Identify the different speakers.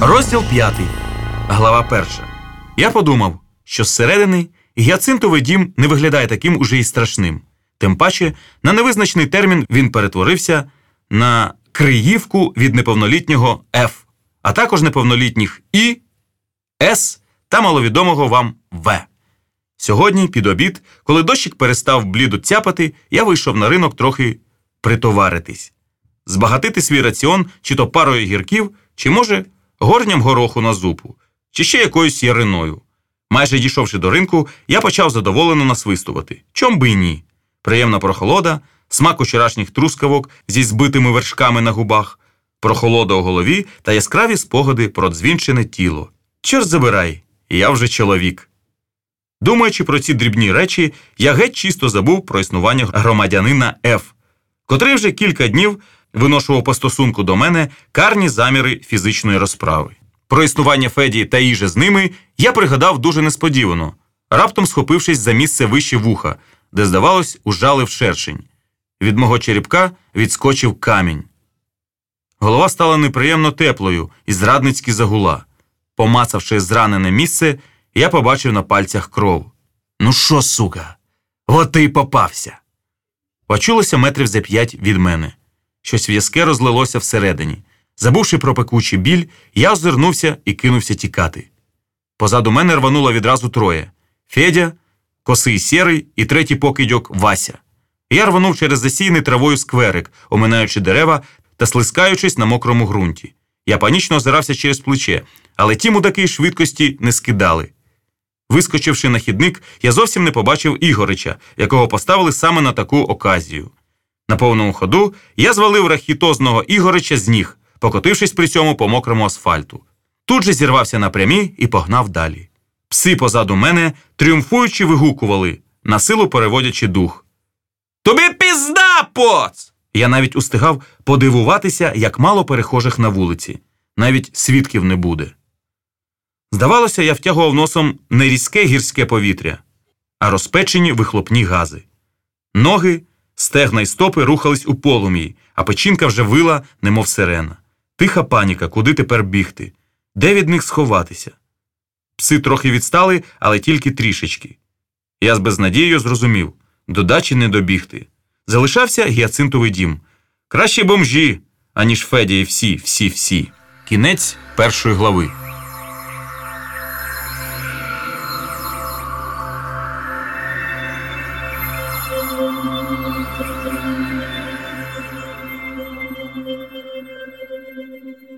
Speaker 1: Розділ п'ятий. Глава перша. Я подумав, що зсередини гіацинтовий дім не виглядає таким уже й страшним. Тим паче, на невизначений термін він перетворився на криївку від неповнолітнього Ф, а також неповнолітніх І, С та маловідомого вам В. Сьогодні, під обід, коли дощик перестав блідо цяпати, я вийшов на ринок трохи притоваритись, збагатити свій раціон чи то парою гірків, чи, може, горням гороху на зупу, чи ще якоюсь яриною. Майже дійшовши до ринку, я почав задоволено насвистувати. Чом би й ні? Приємна прохолода, смак вчорашніх трускавок зі збитими вершками на губах, прохолода у голові та яскраві спогади про дзвінчене тіло. Чорт забирай, я вже чоловік. Думаючи про ці дрібні речі, я геть чисто забув про існування громадянина Ф, котрий вже кілька днів виношував по стосунку до мене карні заміри фізичної розправи. Про існування Феді та їжі з ними я пригадав дуже несподівано, раптом схопившись за місце вище вуха, де, здавалось, ужалив шершень. Від мого черепка відскочив камінь. Голова стала неприємно теплою і зрадницьки загула. Помацавши зранене місце, я побачив на пальцях кров. Ну що, сука? От ти й попався. Почулося метрів за п'ять від мене. Щось в'язке розлилося всередині. Забувши про пекучий біль, я озирнувся і кинувся тікати. Позаду мене рвануло відразу троє Федя, косий сірий і третій покидьок Вася. Я рванув через засійний травою скверик, оминаючи дерева та слискаючись на мокрому ґрунті. Я панічно озирався через плече, але ті мудаки швидкості не скидали. Вискочивши на хідник, я зовсім не побачив Ігорича, якого поставили саме на таку оказію. На повному ходу я звалив рахітозного Ігорича з ніг, покотившись при цьому по мокрому асфальту. Тут же зірвався напрямі і погнав далі. Пси позаду мене, тріумфуючи, вигукували, на силу переводячи дух. Тобі пізда, поц! Я навіть устигав подивуватися, як мало перехожих на вулиці. Навіть свідків не буде. Здавалося, я втягував носом не різке гірське повітря, а розпечені вихлопні гази. Ноги, стегна й стопи рухались у полум'ї, а печінка вже вила, немов сирена. Тиха паніка, куди тепер бігти, де від них сховатися. Пси трохи відстали, але тільки трішечки. Я з безнадією зрозумів до дачі не добігти. Залишався гіацинтовий дім. Кращі бомжі, аніж Федя і всі, всі, всі. Кінець першої глави. Thank you.